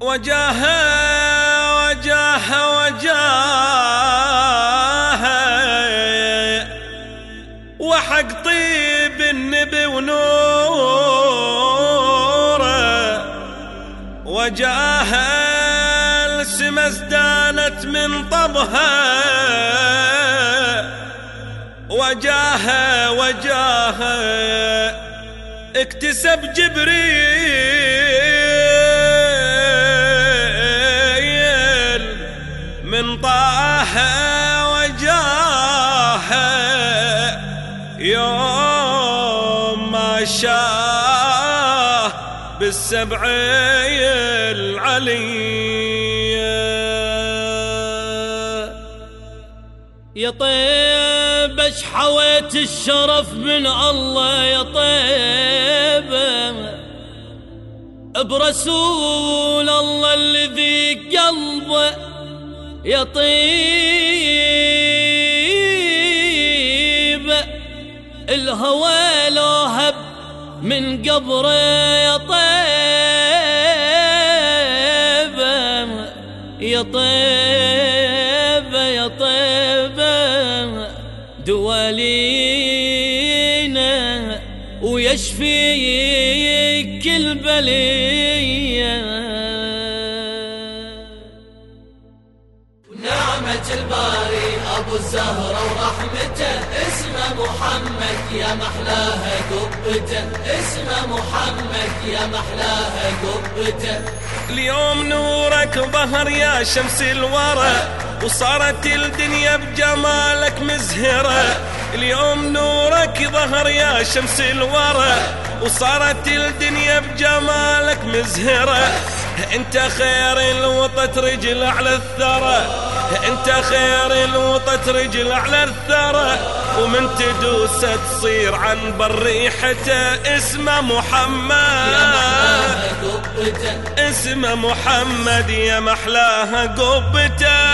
وجاه وجاه وجاه. وحق طيب النبي ونوره وجاه السما ازدانت من طبها وجاه وجاه. اكتسب جبريل يوم ما شاه بالسبع العلي يا طيب اش حويت الشرف من الله يا طيب؟ برسول الله الذي قلبه يا طيب. الهوى لو هب من قبره يا طيب يا طيب يا طيب دوالينا ويشفي كل بليه نعمة الباري. أبو الزهرة ورحمته. اسمه محمد يا محلاها قبته. اسمه محمد يا محلاها قبته. اليوم نورك ظهر يا شمس الورى وصارت الدنيا بجمالك مزهرة. اليوم نورك ظهر يا شمس الورى وصارت الدنيا بجمالك مزهرة. انت خير الوطة رجل على الثرى. انت خير الوطة رجل على الثرى ومن تدوسه تصير عن بريحته اسمه محمد. اسمه محمد يا محلاها قبته.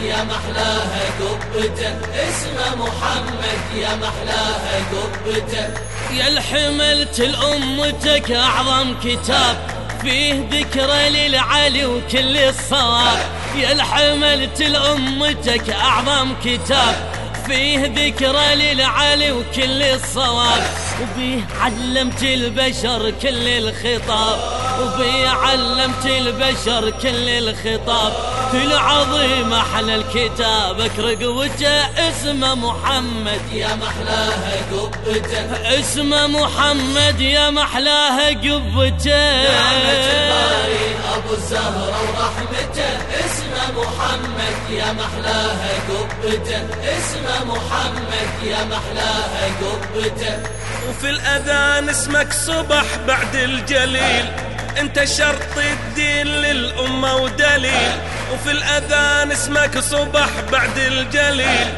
يا محلاها قبته. اسمه محمد يا محلاها قبته. يا الحملت لأمتك أعظم كتاب. فيه ذكرى للعلي وكل الصواب. يا الحملت لأمتك أعظم كتاب. فيه ذكرى للعلي وكل الصواب. وبيه علمت البشر كل الخطاب. وبيه علمت البشر كل الخطاب. العظيم أحلى الكتاب. رقوته اسمه محمد يا محلاها قبته اسمه محمد يا محلاها قبته نعمة الباري أبو الزهرة ورحمته. اسمه محمد يا محلاها قبته اسمه محمد يا محلاها قبته وفي الأذان اسمك صبح بعد الجليل. انت شرط الدين للأمة ودليل وفي الأذان اسمك صبح بعد الجليل.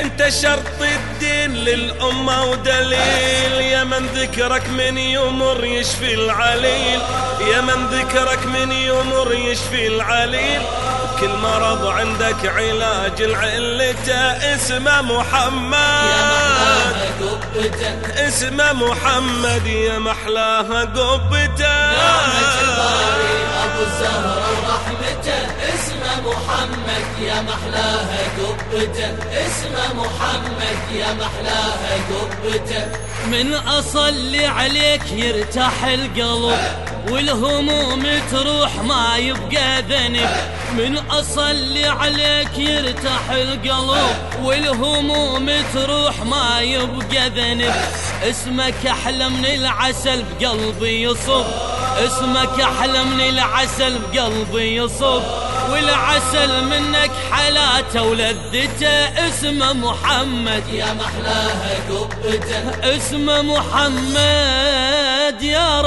انت شرط الدين للأمة ودليل يا من ذكرك من يمر يشفي العليل. يا من ذكرك من يمر يشفي العليل. كل مرض عندك علاج العلته اسمه محمد. اسمه محمد يا محلاها قبته. نعمة الباري أبو الزهرة ورحمته اسمه محمد يا محلاها قبته. اسمه محمد يا محلاها قبته. من أصلي عليك يرتاح القلب. والهموم تروح ما يبقى ذنب. من أصلي عليك يرتاح القلب والهموم تروح ما يبقى ذنب. اسمك أحلى من العسل بقلبي يصب. اسمك أحلى من العسل بقلبي يصب. والعسل منك حلاته ولذته اسمه محمد يا محلاها قبته. اسمه محمد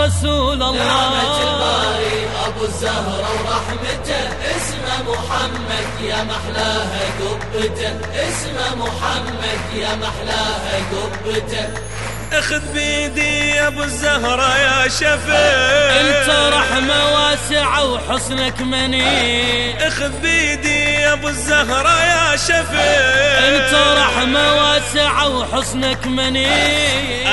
رسول الله. الباري أبو الزهرة ورحمته. اسمه محمد يا محلاها قبته. اسمه محمد يا محلاها قبته. اخذ بيدي يا أبو الزهرة يا شفيع أنت رحمة واسعة وحسنك مني اخذ بيدي يا أبو الزهرة يا شفيع أنت رحمة واسعة وحسنك مني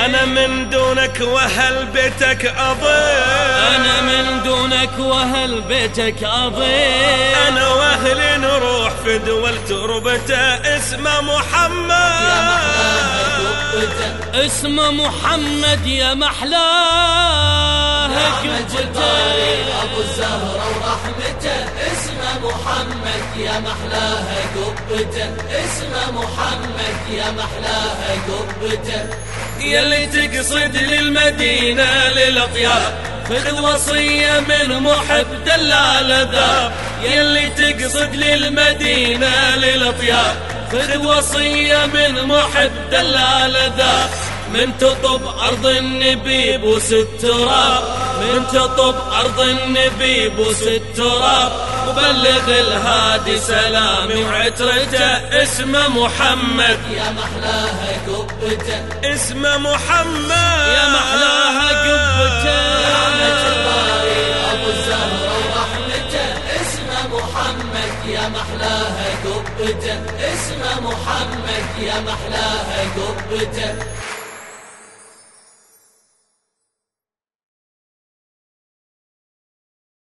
أنا من دونك وهل بيتك أضيع. أنا من دونك وأهل بيتك أضيع. أنا وأهلي نروح في دول تربته اسمه محمد. اسمه محمد يا محلاه الباري أبو الزهرة ورحمته. اسمه محمد يا محلاها قبته. اسمه محمد يا محلاها قبته. يلي تقصد للمدينة للأطياب خذ وصية من محب دلال ذاب يلي تقصد للمدينة للأطياب خذ وصية من محب دلال ذاب من تطب أرض النبي بوس التراب من تطب أرض النبي بوس التراب وبلغ الهادي سلامي وعترته اسمه محمد. يا محلاها قبته. اسمه محمد. يا محلاها قبته. يا محلاها قبته اسمه محمد يا محلاها قبته